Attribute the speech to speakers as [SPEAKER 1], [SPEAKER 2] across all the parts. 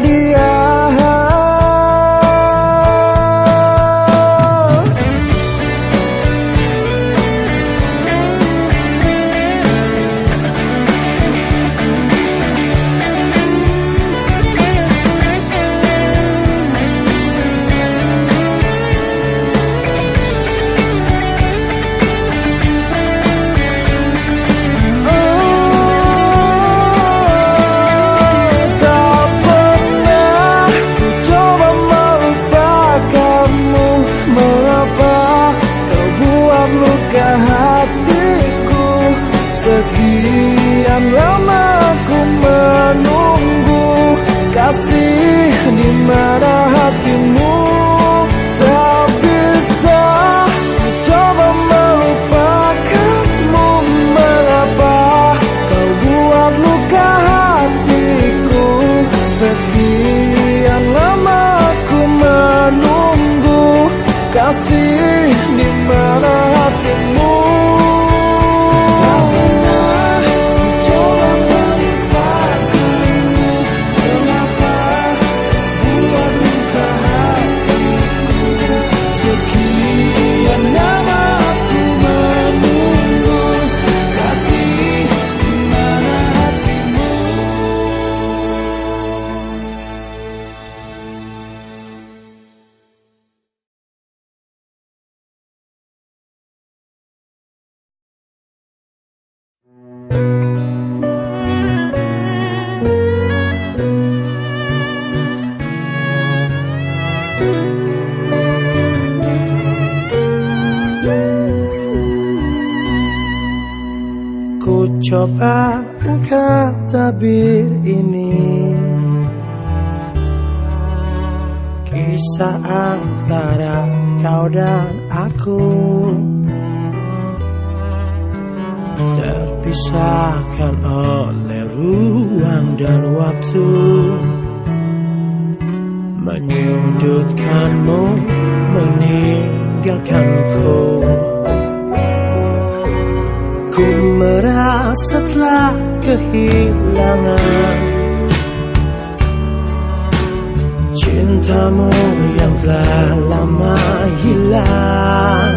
[SPEAKER 1] dia coba engkau
[SPEAKER 2] tabir ini. Kisah antara kau dan aku. Terpisahkan oleh ruang dan waktu. Menyudutkanmu meninggalkanku. Ku merasa telah kehilangan Cintamu yang telah lama hilang.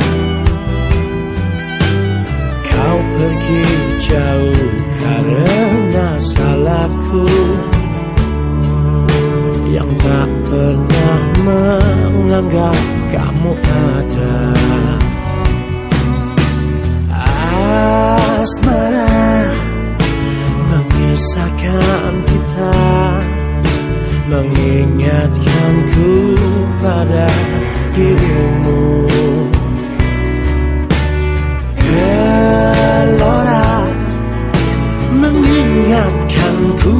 [SPEAKER 2] Kau pergi jauh karena salahku Yang tak pernah menganggap kamu ada. asmara Memisahkan kita Mengingatkanku pada dirimu. Gelora Mengingatkanku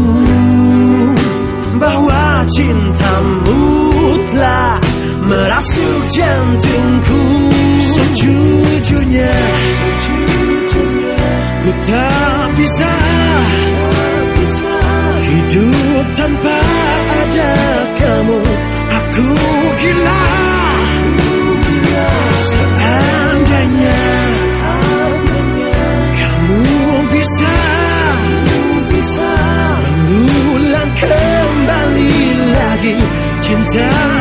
[SPEAKER 2] Bahwa cintamu telah merasuk jantungku. Sejujurnya, Sejujurnya. Ku tak bisa Hidup tanpa ada kamu. Aku gila. Seandainya Kamu bisa Mengulang kembali lagi Cinta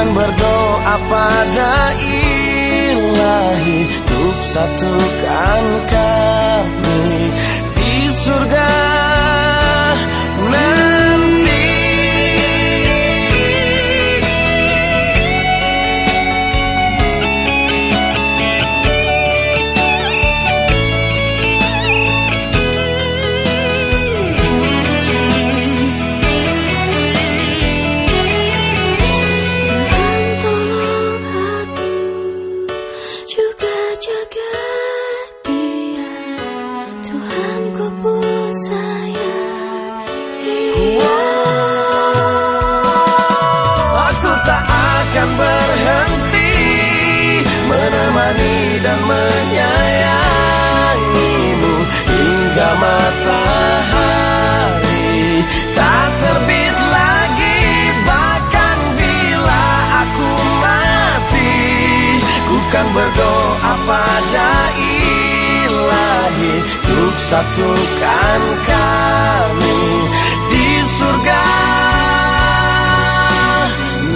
[SPEAKER 2] dan berdoa pada ilahi Untuk satukan kami di surga. bukan berdoa pada ilahi Untuk satukan kami di surga.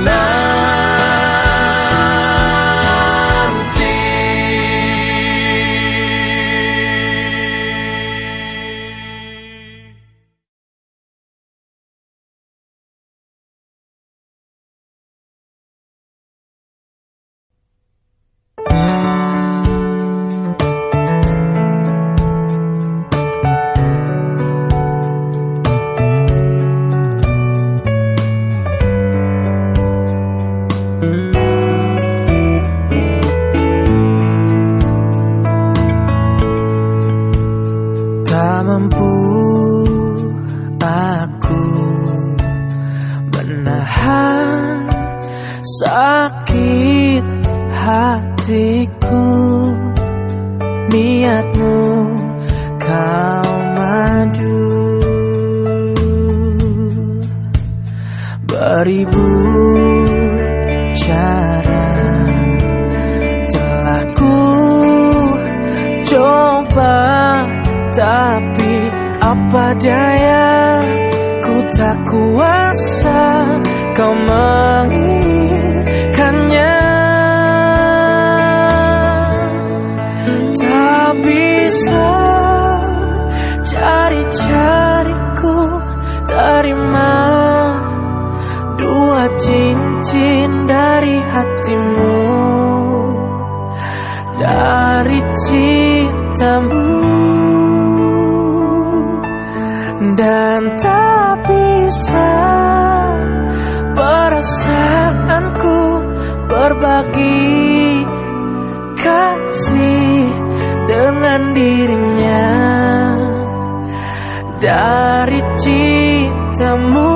[SPEAKER 3] Nah. seribu cara telah ku coba tapi apa daya? Ku tak kuasa kau meng cintamu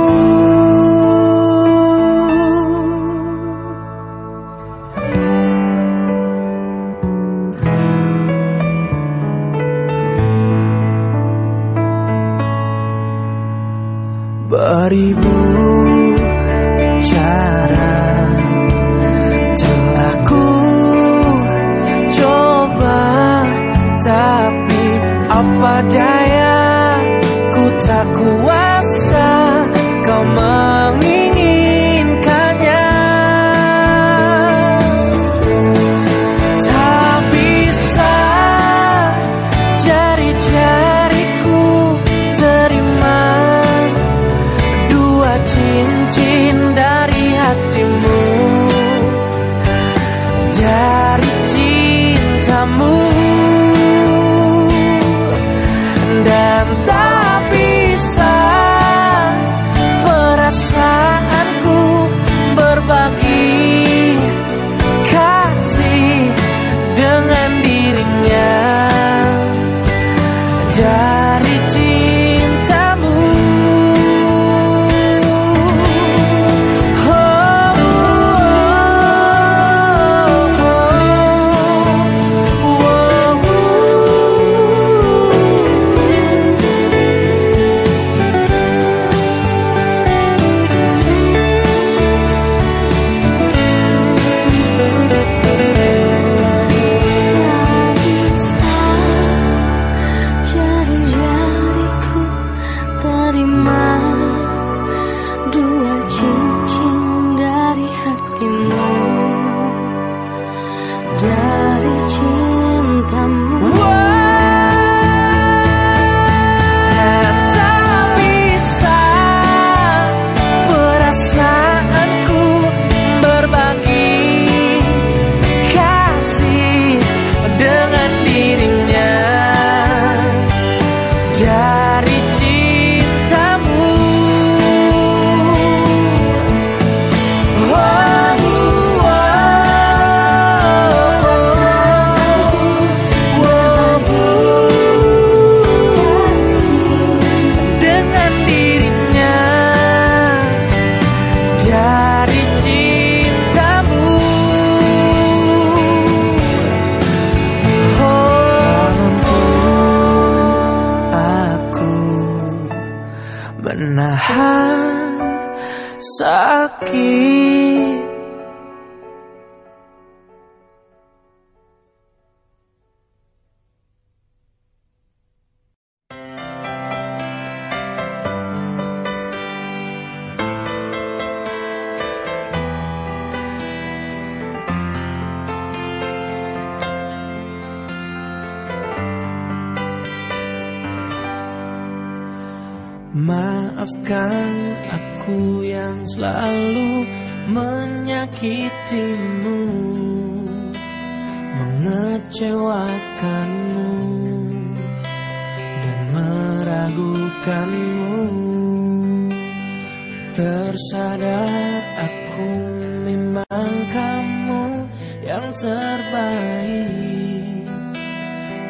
[SPEAKER 2] terbaik.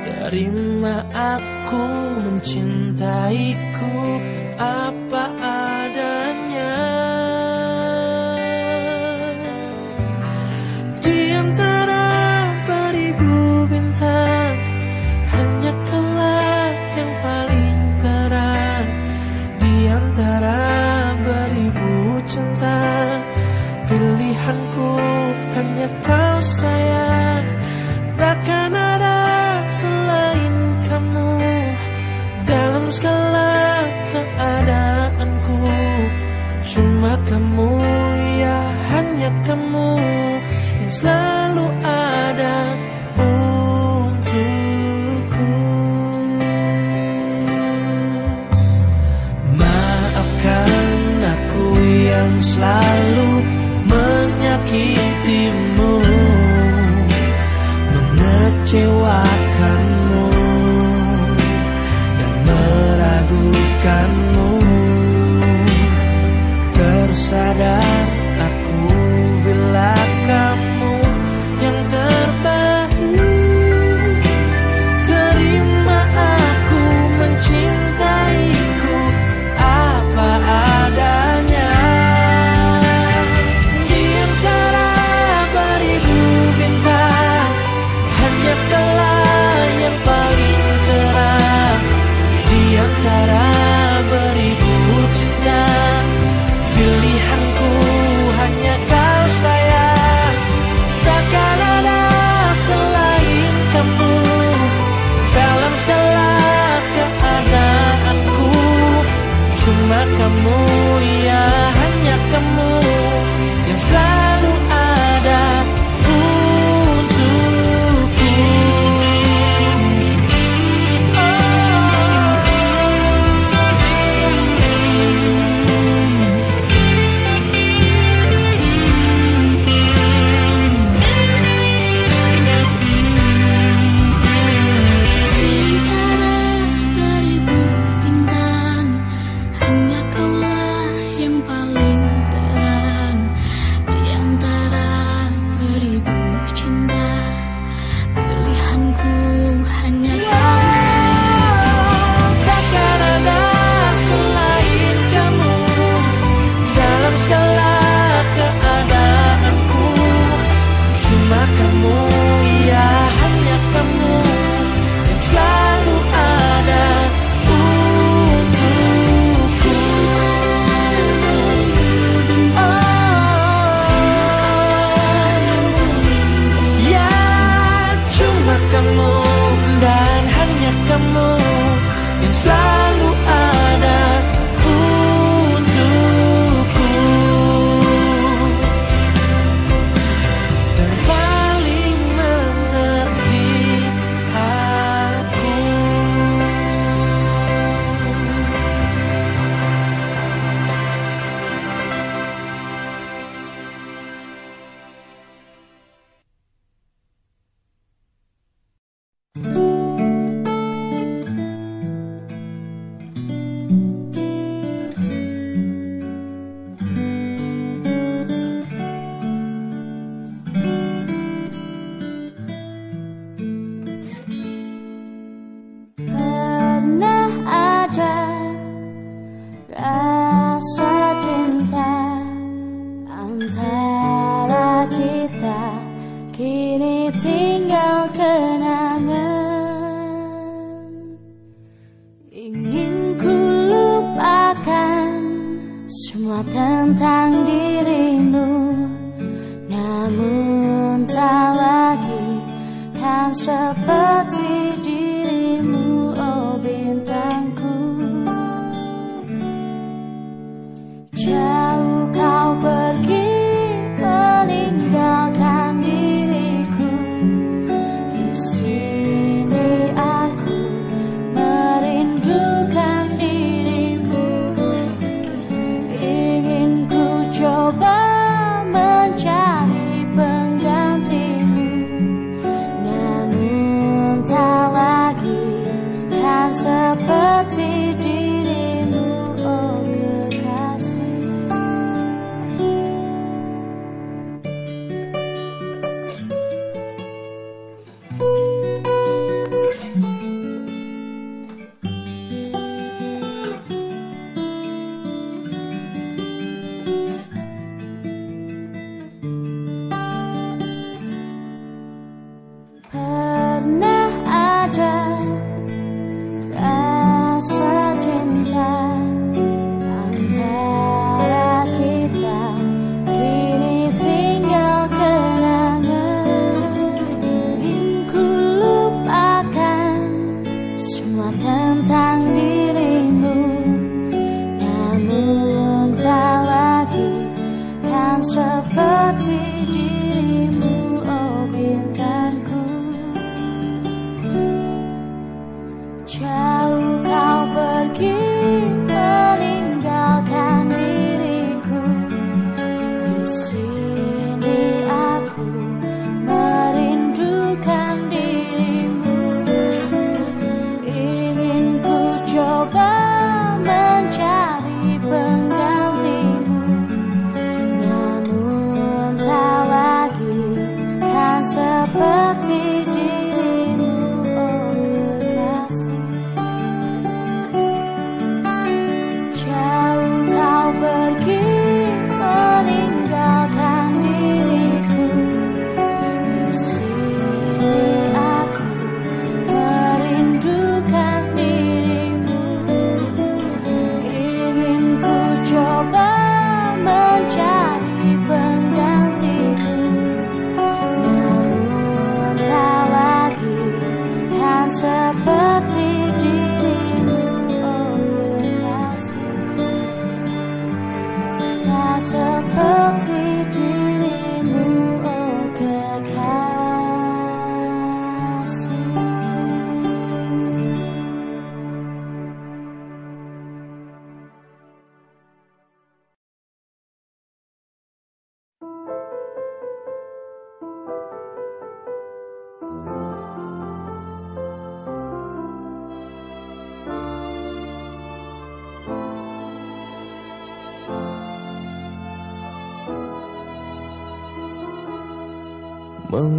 [SPEAKER 2] Terima aku mencintaiku. Apa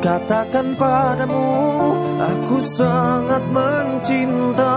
[SPEAKER 2] katakan padamu Aku sangat mencinta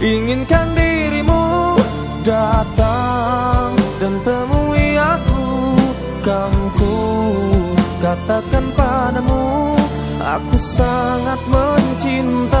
[SPEAKER 2] inginkan dirimu datang dan temui aku. Ku katakan padamu aku sangat mencintai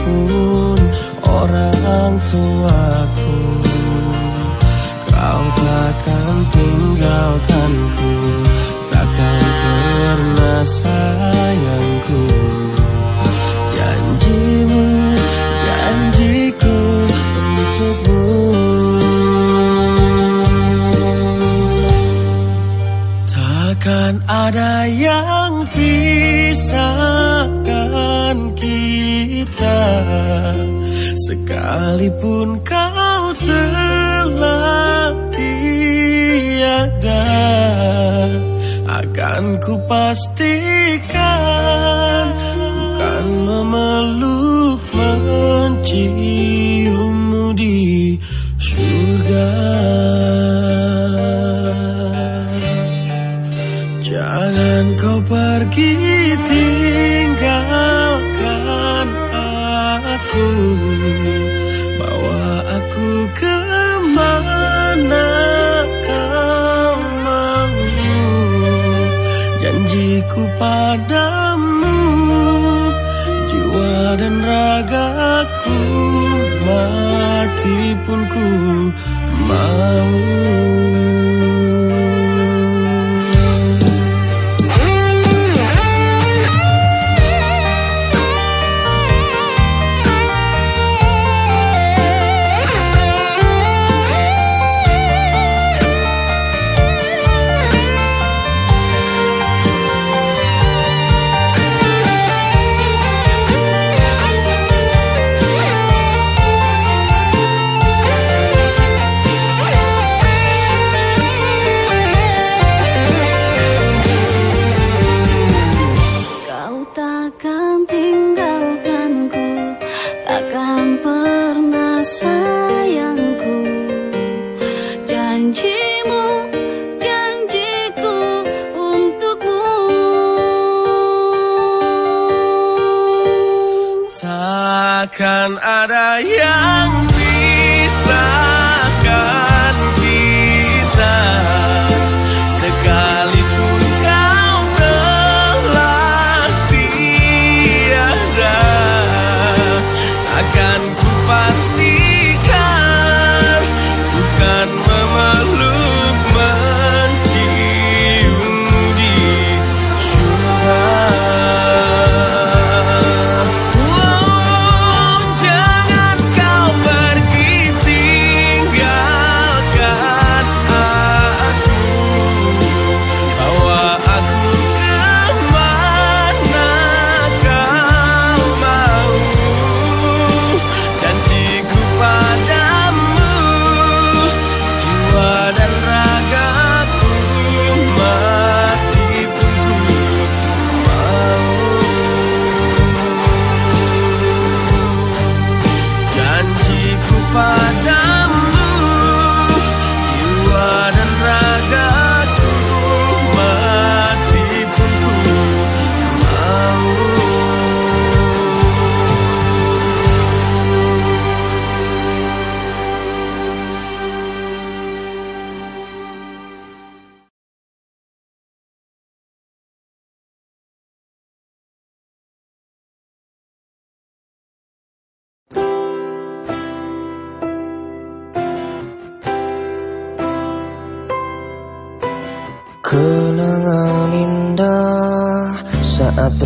[SPEAKER 2] begitupun orang tuaku Kau takkan tinggalkanku Takkan pernah sayangku. Takkan ada yang Sekalipun kau telah tiada Akan ku pastikan Bukan memeluk menciummu di surga. Pergi tinggalkan mau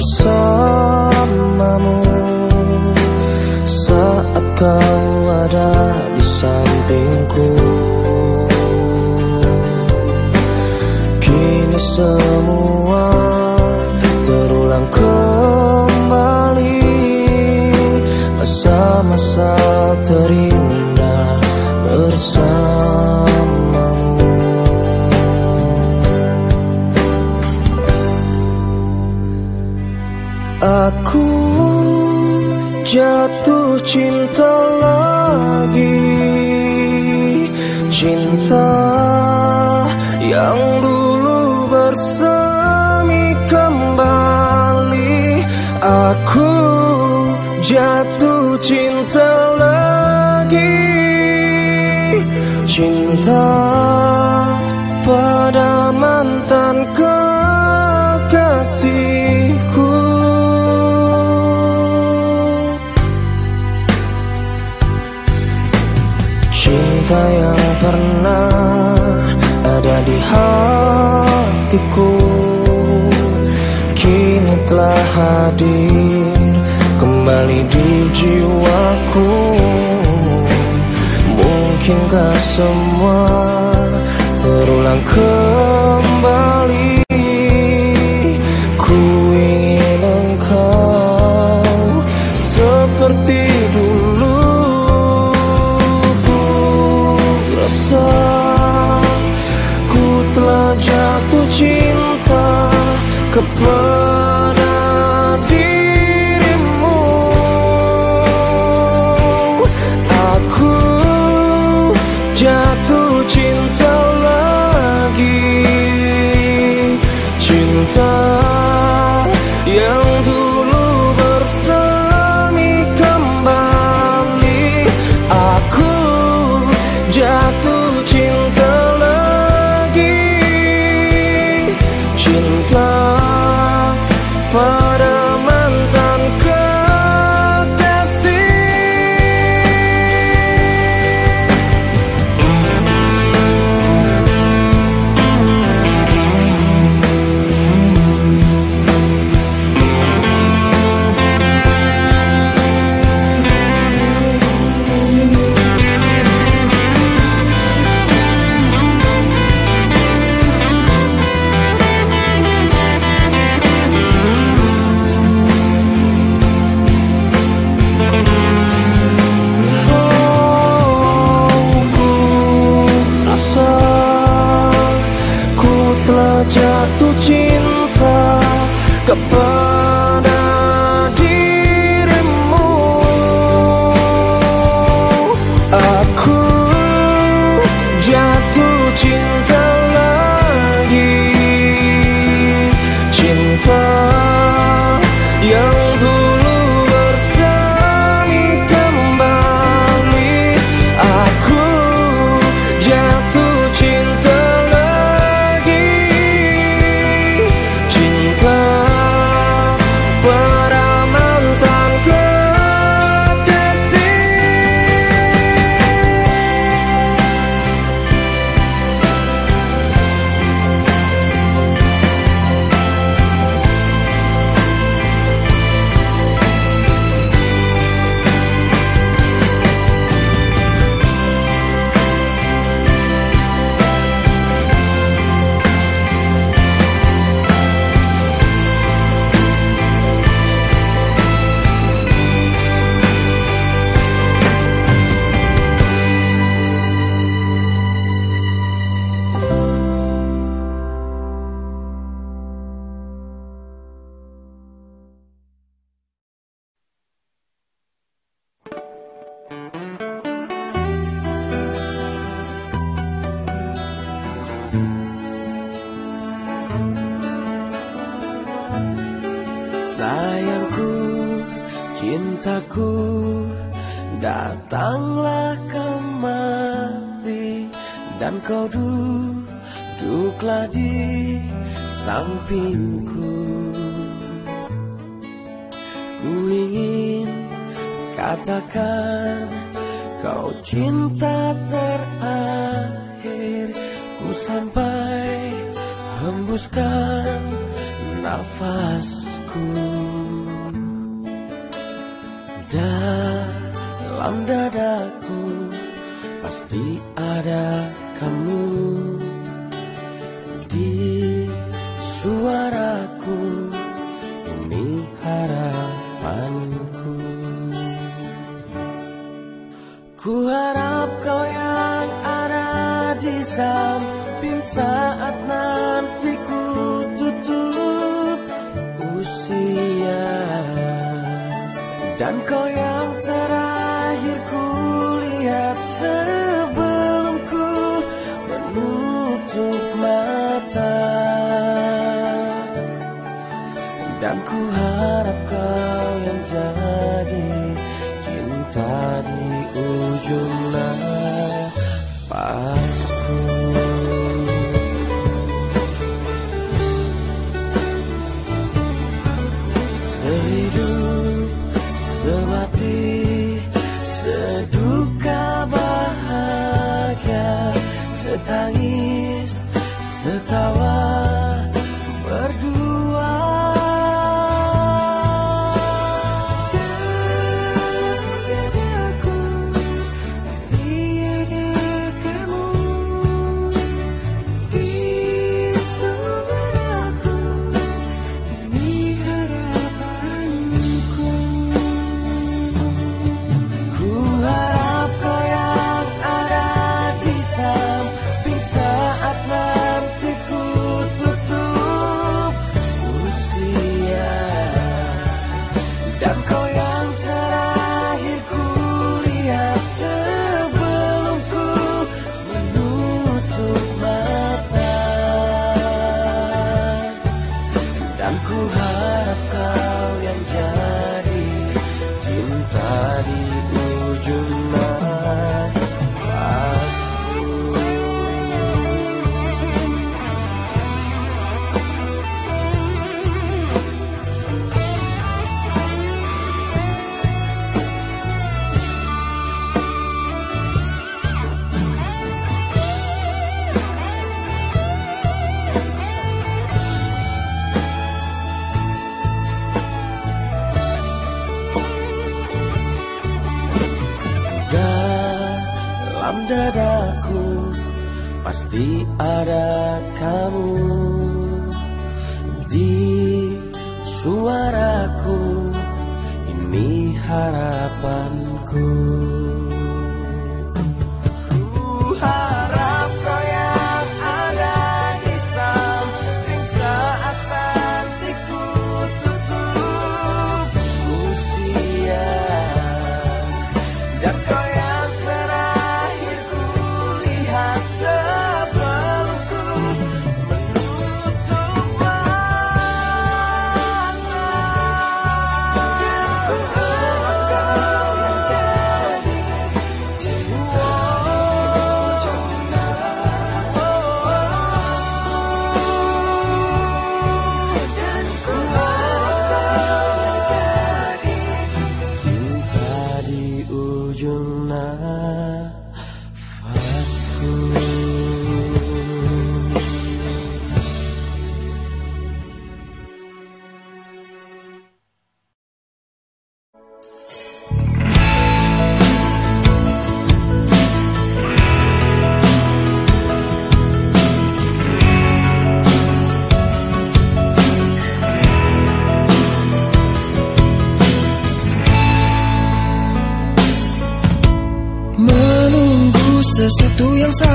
[SPEAKER 2] saat kau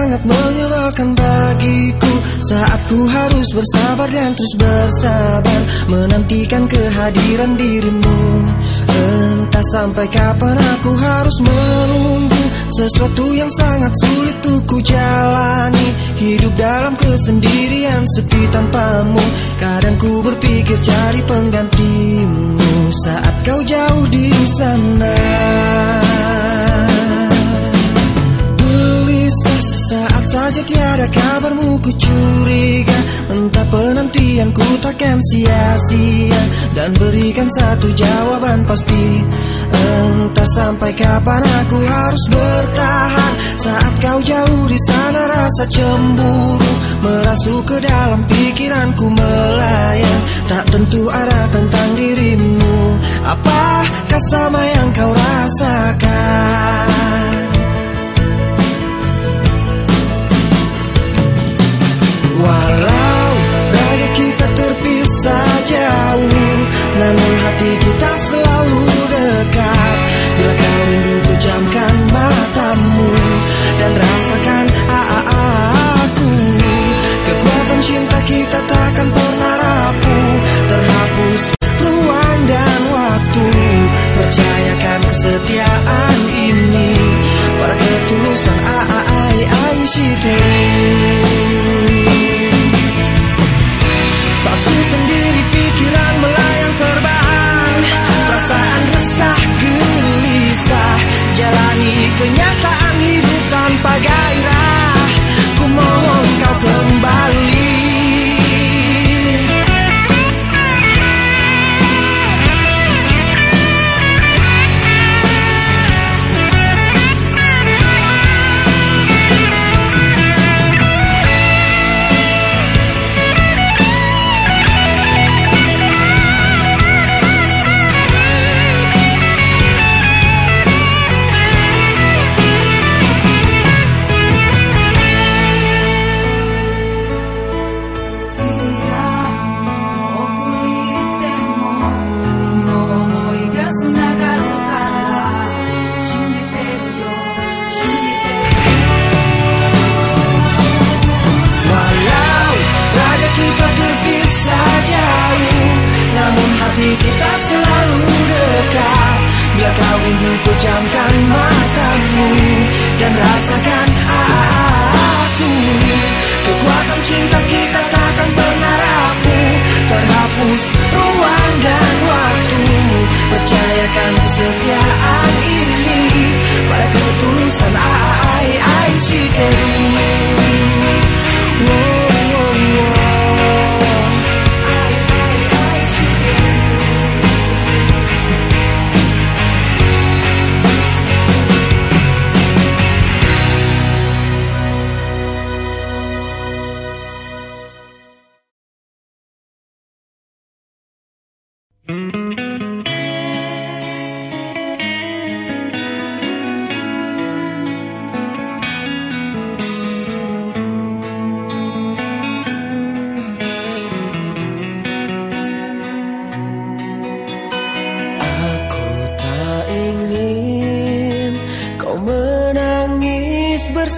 [SPEAKER 4] sangat menyebalkan bagiku. Saat ku harus bersabar dan terus bersabar Menantikan kehadiran dirimu. Entah sampai kapan aku harus menunggu Sesuatu yang sangat sulit untuk ku jalani. Hidup dalam kesendirian sepi tanpamu. Kadang ku berpikir cari penggantimu Saat kau jauh di sana saat saja tiada kabarmu ku curiga. Entah penantianku takkan sia-sia. Dan berikan satu jawaban pasti. Entah sampai kapan aku harus bertahan. Saat kau jauh di sana rasa cemburu Merasuk ke dalam pikiranku melayang. Tak tentu arah tentang dirimu. Apakah sama yang kau rasakan Walau raga kita terpisah jauh Namun hati kita selalu dekat. Bila kau rindu matamu Dan rasakan aku Kekuatan cinta kita takkan pernah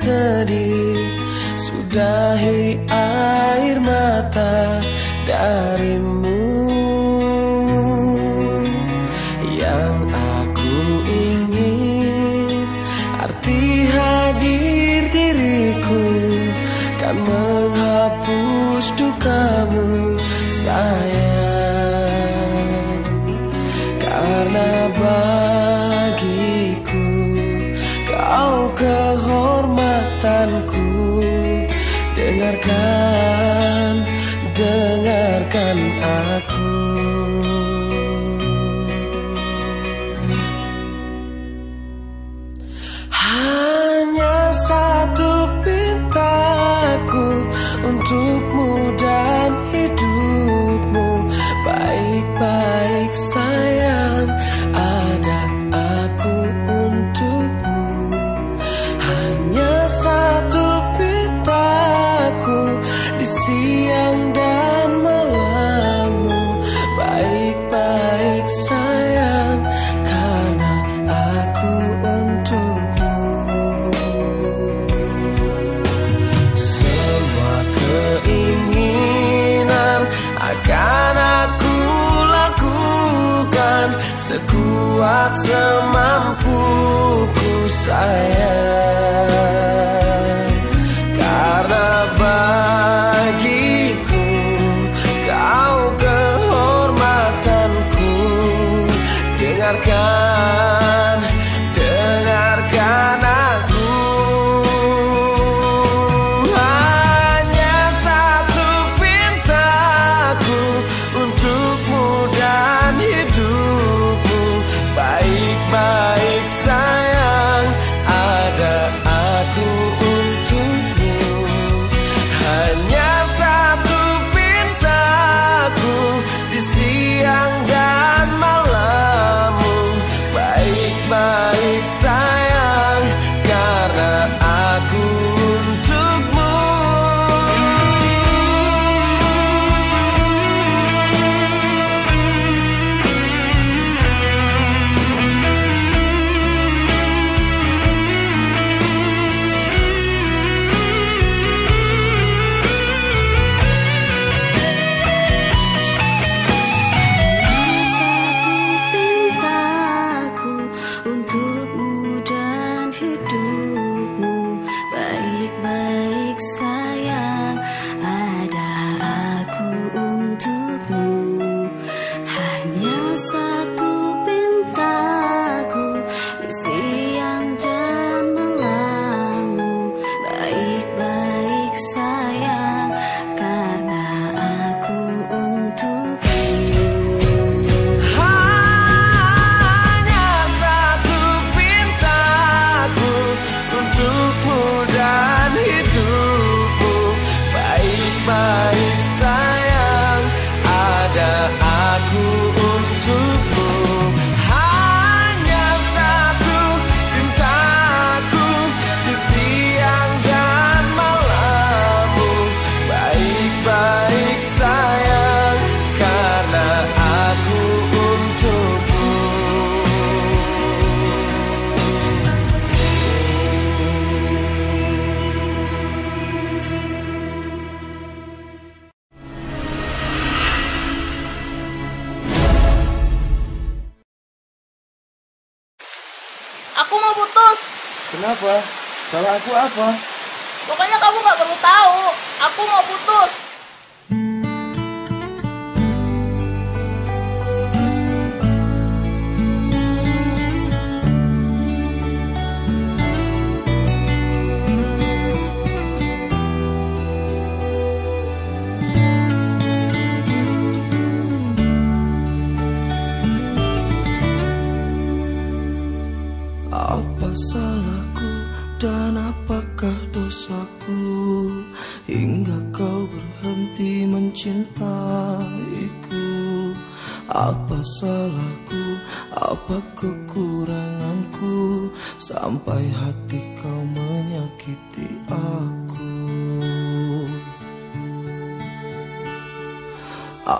[SPEAKER 2] bersedih Sudahi air mata darimu Dengarkan,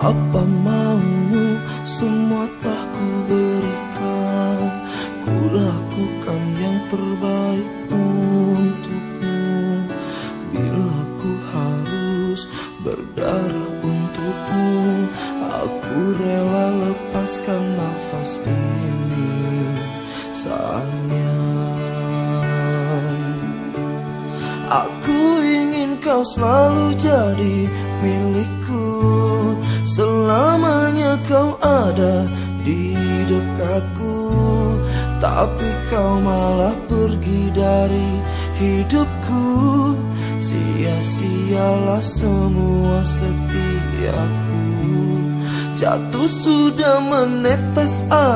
[SPEAKER 5] Apa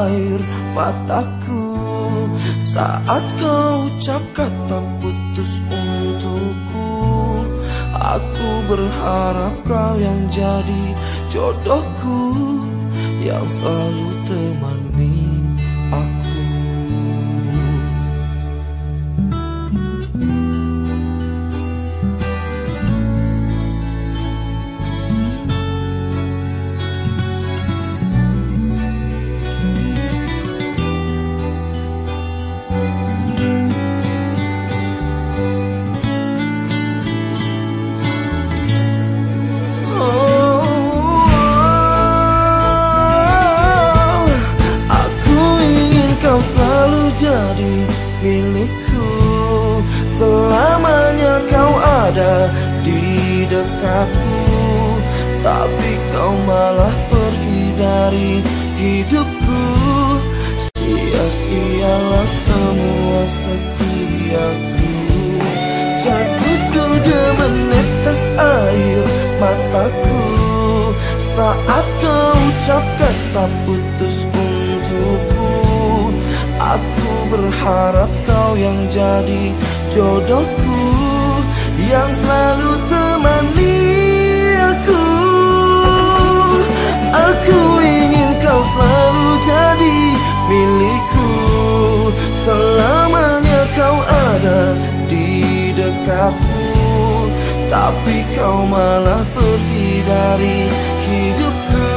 [SPEAKER 6] air mataku.
[SPEAKER 5] Saat kau ucap kata putus untukku Aku berharap kau yang jadi jodohku hidupku Sia-sialah semua setiaku Jatuh sudah menetes air mataku. Saat kau ucap kata putus untukku Aku berharap kau yang jadi jodohku Yang selalu Selamanya kau ada di dekatku Tapi kau malah pergi dari hidupku.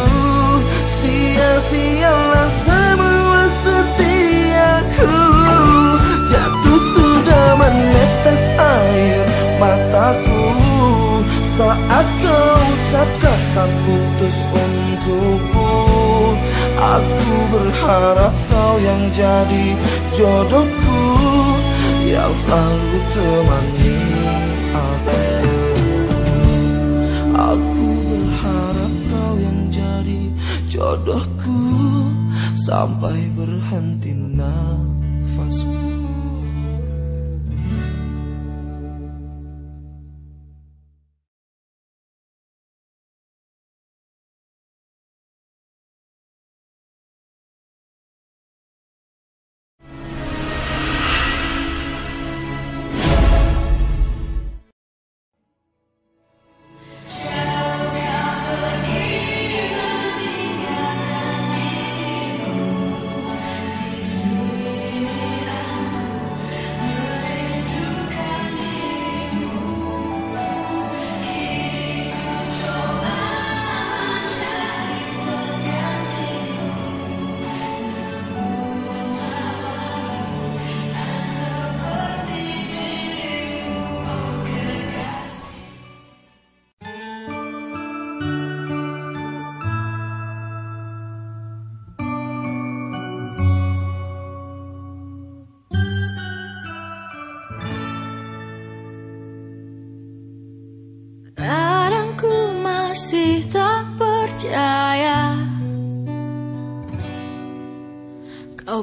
[SPEAKER 5] Sia-sialah semua setiaku Jatuh sudah menetes air mataku. Saat kau ucap kata putus untukku Aku berharap kau yang jadi jodohku Yang selalu temani aku. Aku berharap kau yang jadi jodohku Sampai berhenti nafasku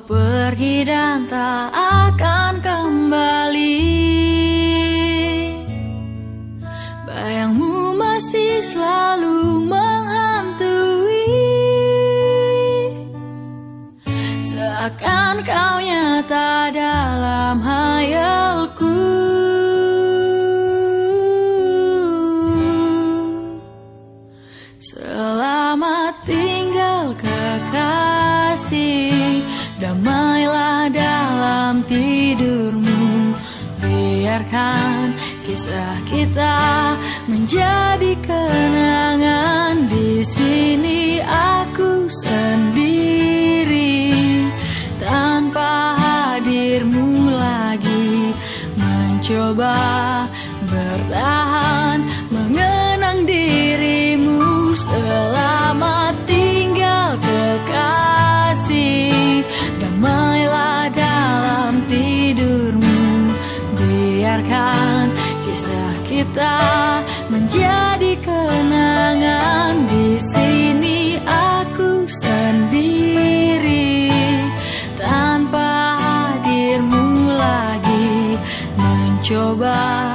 [SPEAKER 7] pergi dan tak akan kembali. Bayangmu masih selalu menghantui. Seakan kau nyata dalam kisah kita menjadi kenangan. Di sini aku sendiri. Tanpa hadirmu lagi Mencoba kita menjadi kenangan. Di sini aku sendiri. Tanpa hadirmu lagi Mencoba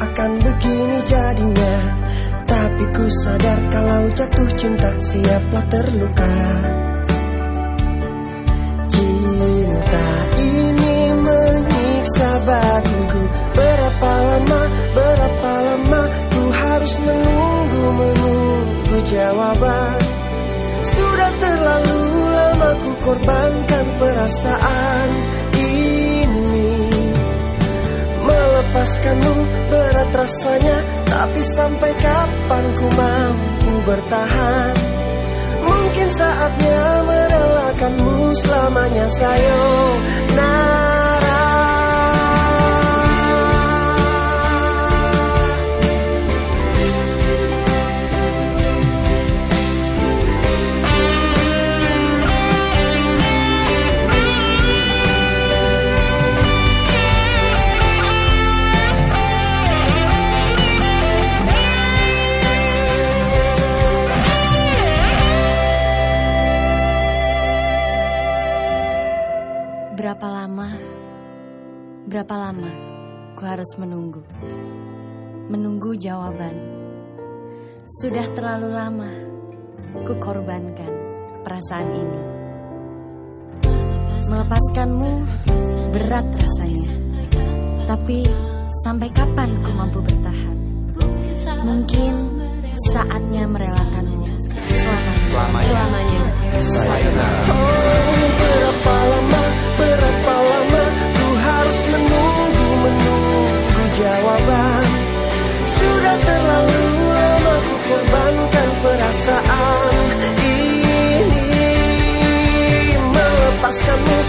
[SPEAKER 8] akan
[SPEAKER 4] begini jadinya. Tapi ku sadar kalau jatuh cinta siaplah terluka? Cinta ini menyiksa batinku. Berapa lama, berapa lama ku harus menunggu, menunggu jawaban? Sudah terlalu lama ku korbankan perasaan. melepaskanmu berat rasanya Tapi sampai kapan ku mampu bertahan? Mungkin
[SPEAKER 2] saatnya merelakanmu selamanya
[SPEAKER 9] sayang. Nah Berapa lama ku harus menunggu? Menunggu jawaban. Sudah terlalu lama ku korbankan perasaan ini. Melepaskanmu berat rasanya. Tapi sampai kapan ku mampu bertahan? Mungkin saatnya merelakanmu selamanya. Selamanya.
[SPEAKER 2] selamanya. perasaan ini. Melepaskanmu